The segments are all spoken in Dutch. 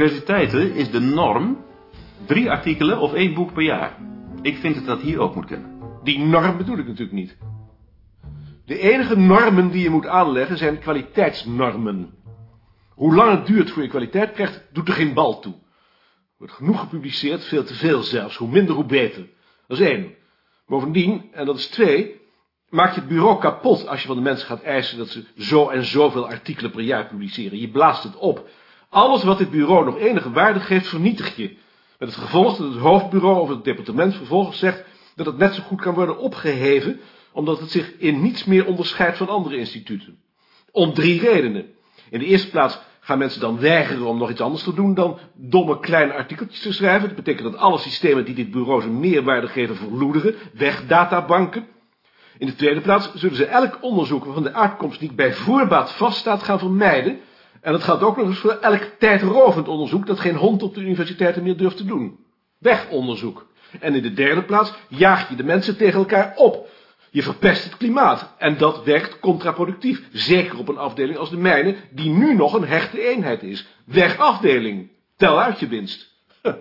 universiteiten is de norm drie artikelen of één boek per jaar. Ik vind dat dat hier ook moet kunnen. Die norm bedoel ik natuurlijk niet. De enige normen die je moet aanleggen zijn kwaliteitsnormen. Hoe lang het duurt voor je kwaliteit krijgt, doet er geen bal toe. Er wordt genoeg gepubliceerd, veel te veel zelfs. Hoe minder, hoe beter. Dat is één. Bovendien, en dat is twee, maak je het bureau kapot als je van de mensen gaat eisen dat ze zo en zoveel artikelen per jaar publiceren. Je blaast het op. Alles wat dit bureau nog enige waarde geeft, vernietig je. Met het gevolg dat het hoofdbureau of het departement vervolgens zegt dat het net zo goed kan worden opgeheven, omdat het zich in niets meer onderscheidt van andere instituten. Om drie redenen. In de eerste plaats gaan mensen dan weigeren om nog iets anders te doen dan domme kleine artikeltjes te schrijven. Dat betekent dat alle systemen die dit bureau zijn meerwaarde geven verloederen, weg databanken. In de tweede plaats zullen ze elk onderzoek waarvan de uitkomst niet bij voorbaat vaststaat gaan vermijden. En dat geldt ook nog eens voor elk tijdrovend onderzoek dat geen hond op de universiteiten meer durft te doen. Wegonderzoek. En in de derde plaats jaag je de mensen tegen elkaar op. Je verpest het klimaat. En dat werkt contraproductief. Zeker op een afdeling als de mijne, die nu nog een hechte eenheid is. Weg afdeling. Tel uit je winst. Huh.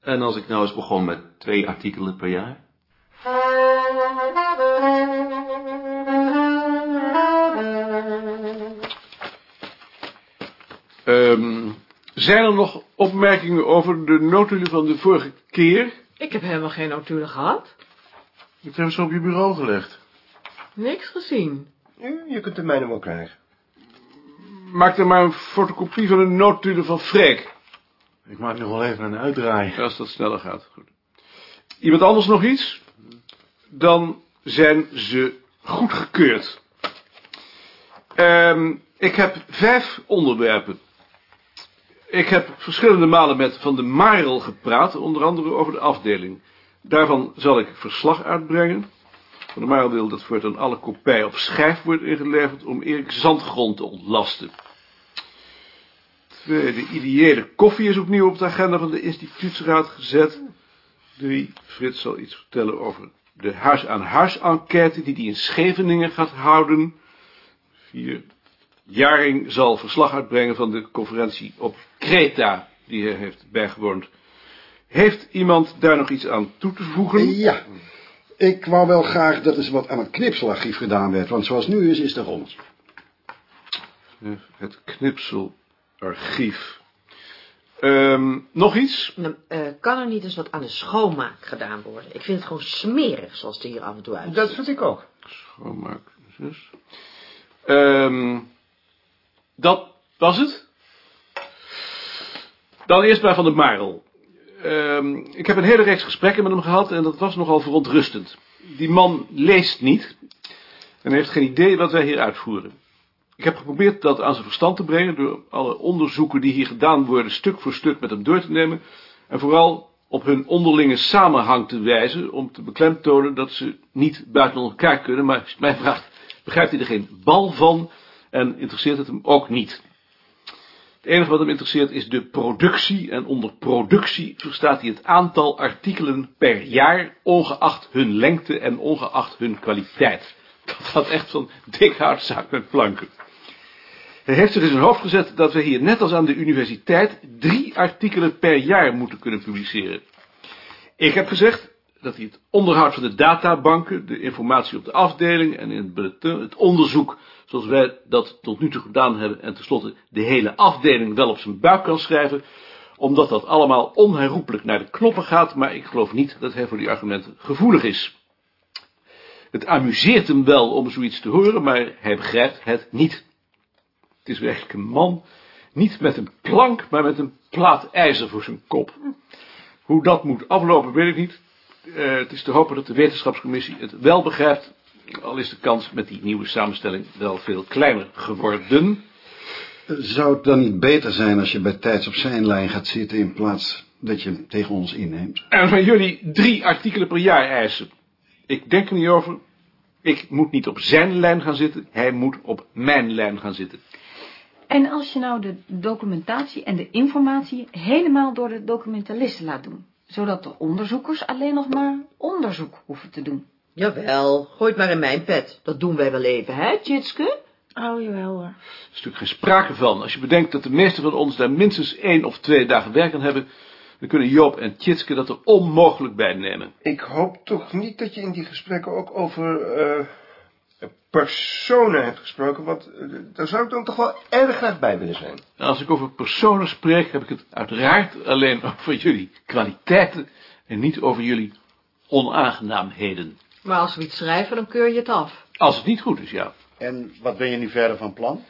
En als ik nou eens begon met twee artikelen per jaar? Um, zijn er nog opmerkingen over de notulen van de vorige keer? Ik heb helemaal geen notulen gehad. Dat hebben ze op je bureau gelegd. Niks gezien. je kunt de mijne wel krijgen. Maak er maar een fotocopie van de notulen van Freek. Ik maak nog wel even een uitdraai. Als dat sneller gaat. Goed. Iemand anders nog iets? Dan zijn ze goedgekeurd. Um, ik heb vijf onderwerpen. Ik heb verschillende malen met Van de Marel gepraat, onder andere over de afdeling. Daarvan zal ik verslag uitbrengen. Van de Marel wil dat voortaan alle kopij op schijf wordt ingeleverd om Erik Zandgrond te ontlasten. Twee, de ideële koffie is opnieuw op de agenda van de instituutsraad gezet. Drie, Frits zal iets vertellen over de huis-aan-huis-enquête die hij in Scheveningen gaat houden. Vier, Jaring zal verslag uitbrengen van de conferentie op Kreta, die hij heeft bijgewoond. Heeft iemand daar nog iets aan toe te voegen? Ja, ik wou wel graag dat er wat aan het knipselarchief gedaan werd, want zoals nu is, is het rond. Het knipselarchief. Um, nog iets? Nou, uh, kan er niet eens wat aan de schoonmaak gedaan worden? Ik vind het gewoon smerig, zoals het er hier af en toe uitziet. Dat vind ik ook. Schoonmaak, dus. Um, dat was het. Dan eerst bij Van der Marel. Um, ik heb een hele reeks gesprekken met hem gehad en dat was nogal verontrustend. Die man leest niet en heeft geen idee wat wij hier uitvoeren. Ik heb geprobeerd dat aan zijn verstand te brengen door alle onderzoeken die hier gedaan worden stuk voor stuk met hem door te nemen en vooral op hun onderlinge samenhang te wijzen om te beklemtonen dat ze niet buiten elkaar kunnen, maar mij vraagt, begrijpt hij er geen bal van en interesseert het hem ook niet. Het enige wat hem interesseert is de productie en onder productie verstaat hij het aantal artikelen per jaar, ongeacht hun lengte en ongeacht hun kwaliteit. Dat gaat echt van dik houtzaak met planken. Hij heeft zich in zijn hoofd gezet dat we hier net als aan de universiteit drie artikelen per jaar moeten kunnen publiceren. Ik heb gezegd dat hij het onderhoud van de databanken, de informatie op de afdeling en in het het onderzoek zoals wij dat tot nu toe gedaan hebben en tenslotte de hele afdeling wel op zijn buik kan schrijven, omdat dat allemaal onherroepelijk naar de knoppen gaat, maar ik geloof niet dat hij voor die argumenten gevoelig is. Het amuseert hem wel om zoiets te horen, maar hij begrijpt het niet. Het is werkelijk een man, niet met een plank, maar met een plaat ijzer voor zijn kop. Hoe dat moet aflopen, weet ik niet. Uh, het is te hopen dat de wetenschapscommissie het wel begrijpt, al is de kans met die nieuwe samenstelling wel veel kleiner geworden. Zou het dan niet beter zijn als je bij tijds op zijn lijn gaat zitten in plaats dat je hem tegen ons inneemt? En van jullie drie artikelen per jaar eisen. Ik denk er niet over. Ik moet niet op zijn lijn gaan zitten, hij moet op mijn lijn gaan zitten. En als je nou de documentatie en de informatie helemaal door de documentalisten laat doen, zodat de onderzoekers alleen nog maar onderzoek hoeven te doen. Jawel, gooi het maar in mijn pet. Dat doen wij wel even, hè, Tjitske? Oh, jawel hoor. Er is natuurlijk geen sprake van. Als je bedenkt dat de meesten van ons daar minstens één of twee dagen werk aan hebben, dan kunnen Joop en Tjitske dat er onmogelijk bij nemen. Ik hoop toch niet dat je in die gesprekken ook over eh, personen hebt gesproken, want eh, daar zou ik dan toch wel erg graag bij willen zijn. En als ik over personen spreek, heb ik het uiteraard alleen over jullie kwaliteiten en niet over jullie onaangenaamheden. Maar als we iets schrijven, dan keur je het af. Als het niet goed is, ja. En wat ben je nu verder van plan?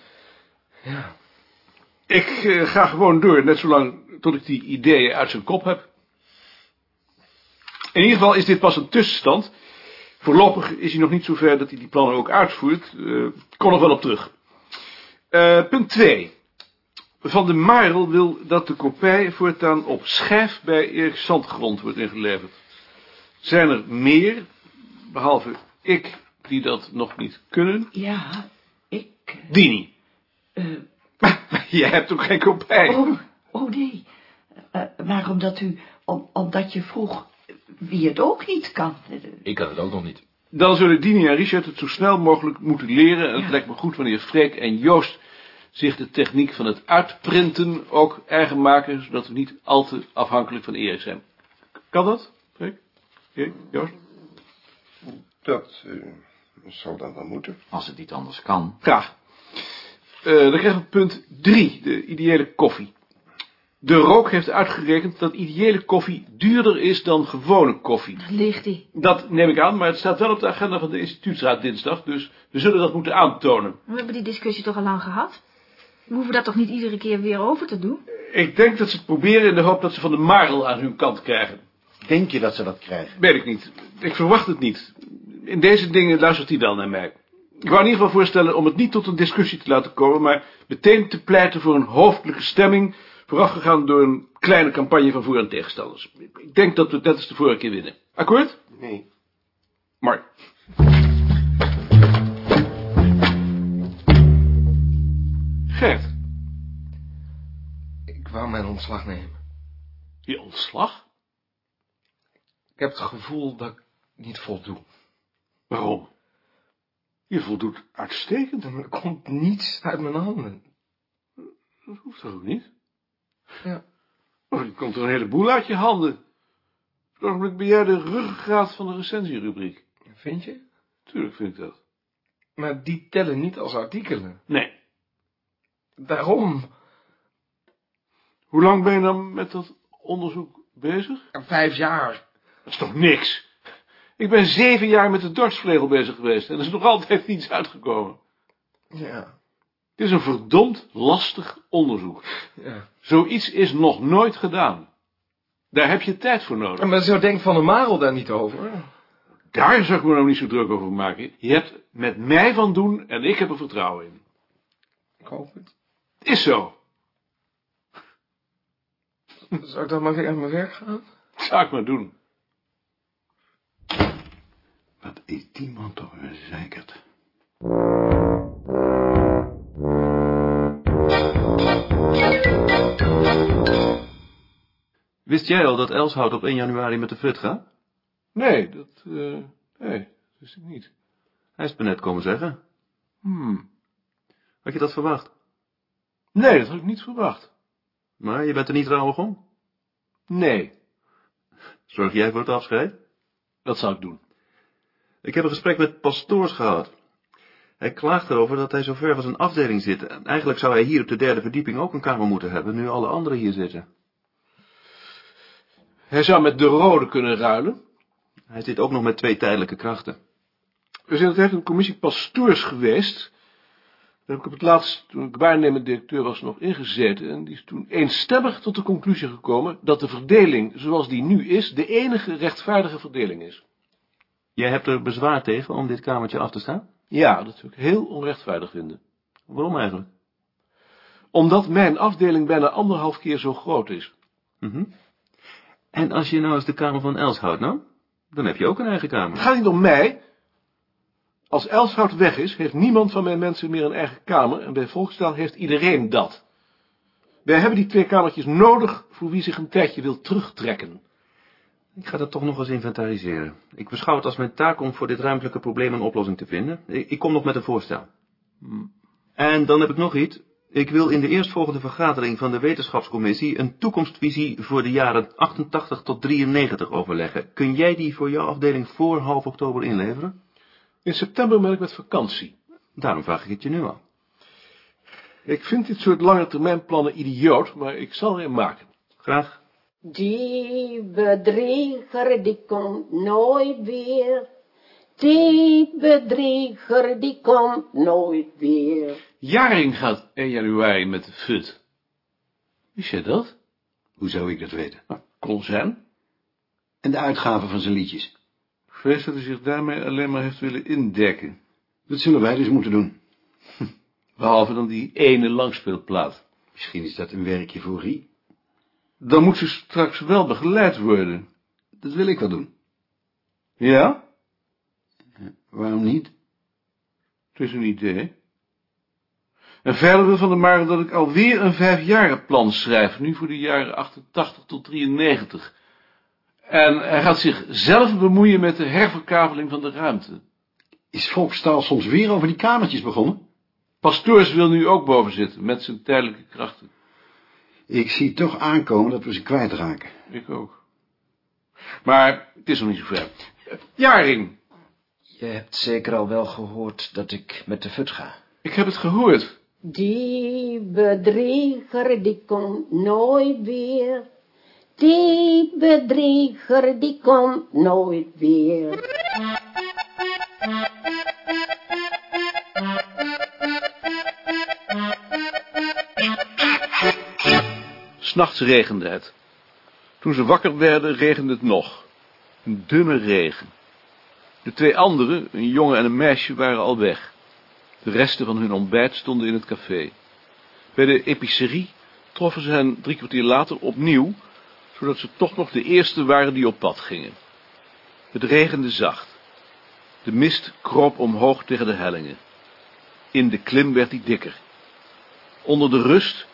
Ik eh, ga gewoon door, net zolang tot ik die ideeën uit zijn kop heb. In ieder geval is dit pas een tussenstand. Voorlopig is hij nog niet zover dat hij die plannen ook uitvoert. Eh, Ik kom nog wel op terug. Eh, punt 2. Van de Marel wil dat de kopij voortaan op schijf bij Erik Zandgrond wordt ingeleverd. Zijn er meer, behalve ik, die dat nog niet kunnen? Ja, ik... eh, Dini. eh, Maar jij hebt ook geen kopij. oh, oh nee. Eh, maar omdat u... Om, omdat je vroeg wie het ook niet kan. Eh, Ik kan het ook nog niet. Dan zullen Dini en Richard het zo snel mogelijk moeten leren. En het Ja. lijkt me goed wanneer Freek en Joost zich de techniek van het uitprinten ook eigen maken, zodat we niet al te afhankelijk van Erik zijn. Kan dat, Freek? Erik, Joost? Dat eh, zal dan wel moeten. Als het niet anders kan. Graag. Eh, dan krijgen we punt 3, de ideële koffie. De rook heeft uitgerekend dat ideële koffie duurder is dan gewone koffie. Ligt die. Dat neem ik aan, maar het staat wel op de agenda van de instituutsraad dinsdag, dus we zullen dat moeten aantonen. We hebben die discussie toch al lang gehad? We hoeven dat toch niet iedere keer weer over te doen? Ik denk dat ze het proberen in de hoop dat ze van de Marel aan hun kant krijgen. Denk je dat ze dat krijgen? Weet ik niet. Ik verwacht het niet. In deze dingen luistert hij wel naar mij. Ik wou in ieder geval voorstellen om het niet tot een discussie te laten komen, maar meteen te pleiten voor een hoofdelijke stemming, voorafgegaan door een kleine campagne van voor- en tegenstanders. Ik denk dat we het net als de vorige keer winnen. Akkoord? Nee. Maar. Gert, Ik wou mijn ontslag nemen. je ontslag? Ik heb het gevoel dat ik niet voldoe. Waarom? Je voldoet uitstekend. Er komt niets uit mijn handen. Dat hoeft toch ook niet? Ja. Oh, er komt er een heleboel uit je handen. Ogenblik ben jij de ruggengraat van de recensierubriek. Vind je? Tuurlijk vind ik dat. Maar die tellen niet als artikelen. Nee. Daarom. Hoe lang ben je dan met dat onderzoek bezig? Vijf jaar. Dat is toch niks? Ik ben zeven jaar met de dorpsvlegel bezig geweest en er is nog altijd niets uitgekomen. Ja. Het is een verdomd lastig onderzoek. ja. Zoiets is nog nooit gedaan. Daar heb je tijd voor nodig. Maar zo denkt Van der Marel daar niet over. Daar zou ik me nou niet zo druk over maken. Je hebt met mij van doen en ik heb er vertrouwen in. Ik hoop het. Het is zo. Zou ik dan maar weer aan mijn werk gaan? Zou ik maar doen. Wat is die man toch een zeikert? Wist jij al dat Elshout op 1 januari met de fut gaat? Nee, dat, eh, nee, dat wist ik niet. Hij is het me net komen zeggen. Hmm. Had je dat verwacht? Nee, dat had ik niet verwacht. Maar je bent er niet rouwig om. Nee, Zorg jij voor het afscheid? dat zou ik doen. Ik heb een gesprek met pastoors gehad. Hij klaagt erover dat hij zo ver van zijn afdeling zit. En Eigenlijk zou hij hier op de derde verdieping ook een kamer moeten hebben, nu alle anderen hier zitten. Hij zou met de rode kunnen ruilen. Hij zit ook nog met twee tijdelijke krachten. We zijn altijd een commissie pastoors geweest. Daar heb ik op het laatst, toen ik waarnemend directeur was, nog ingezeten. En die is toen eenstemmig tot de conclusie gekomen dat de verdeling zoals die nu is, de enige rechtvaardige verdeling is. Jij hebt er bezwaar tegen om dit kamertje af te staan? Ja, dat zou ik heel onrechtvaardig vinden. Waarom eigenlijk? Omdat mijn afdeling bijna anderhalf keer zo groot is. Mhm. En als je nou eens de kamer van Elshout nam, dan heb je ook een eigen Het kamer. gaat niet om mij. Als Elshout weg is, heeft niemand van mijn mensen meer een eigen kamer en bij Volksdaal heeft iedereen dat. Wij hebben die twee kamertjes nodig voor wie zich een tijdje wil terugtrekken. Ik ga dat toch nog eens inventariseren. Ik beschouw het als mijn taak om voor dit ruimtelijke probleem een oplossing te vinden. Ik, kom nog met een voorstel. En dan heb ik nog iets. Ik wil in de eerstvolgende vergadering van de wetenschapscommissie een toekomstvisie voor de jaren 88 tot 93 overleggen. Kun jij die voor jouw afdeling voor half oktober inleveren? In september ben ik met vakantie. Daarom vraag ik het je nu al. Ik vind dit soort lange termijn plannen idioot, maar ik zal er een maken. Graag. Die bedrieger die komt nooit weer. Die bedrieger die komt nooit weer. Jaring gaat 1 januari met de FUT. Wist jij dat? Hoe zou ik dat weten? Nou, kon zijn. En de uitgaven van zijn liedjes? Ik vrees dat hij zich daarmee alleen maar heeft willen indekken. Dat zullen wij dus moeten doen. Behalve dan die ene langspeelplaat. Misschien is dat een werkje voor Rie. Dan moet ze straks wel begeleid worden. Dat wil ik wel doen. Ja? Waarom niet? Het is een idee. En verder wil Van der Maren dat ik alweer een vijfjarenplan schrijf, nu voor de jaren 88 tot 93. En hij gaat zich zelf bemoeien met de herverkaveling van de ruimte. Is Volkstaal soms weer over die kamertjes begonnen? Pastoors wil nu ook boven zitten, met zijn tijdelijke krachten. Ik zie toch aankomen dat we ze kwijtraken. Ik ook. Maar het is nog niet zover. Jaring, Je hebt zeker al wel gehoord dat ik met de fut ga. ik heb het gehoord. Die bedrieger die komt nooit weer. Die bedrieger die komt nooit weer. S'nachts regende het. Toen ze wakker werden, regende het nog. Een dunne regen. De twee anderen, een jongen en een meisje, waren al weg. De resten van hun ontbijt stonden in het café. Bij de epicerie troffen ze hen drie kwartier later opnieuw, zodat ze toch nog de eerste waren die op pad gingen. Het regende zacht. De mist kroop omhoog tegen de hellingen. In de klim werd die dikker. Onder de rust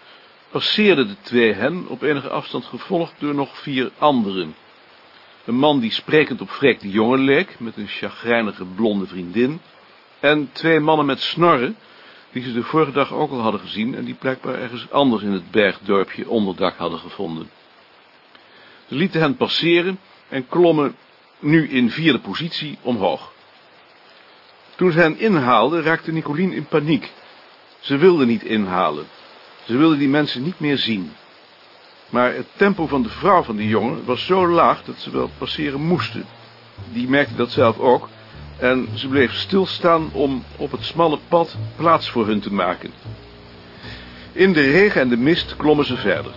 passeerden de twee hen, op enige afstand gevolgd door nog vier anderen. Een man die sprekend op Freek de Jonge leek, met een chagrijnige blonde vriendin, en twee mannen met snorren, die ze de vorige dag ook al hadden gezien en die blijkbaar ergens anders in het bergdorpje onderdak hadden gevonden. Ze lieten hen passeren en klommen nu in vierde positie omhoog. Toen ze hen inhaalden, raakte Nicolien in paniek. Ze wilde niet inhalen. Ze wilde die mensen niet meer zien. Maar het tempo van de vrouw van die jongen was zo laag dat ze wel passeren moesten. Die merkte dat zelf ook en ze bleef stilstaan om op het smalle pad plaats voor hun te maken. In de regen en de mist klommen ze verder.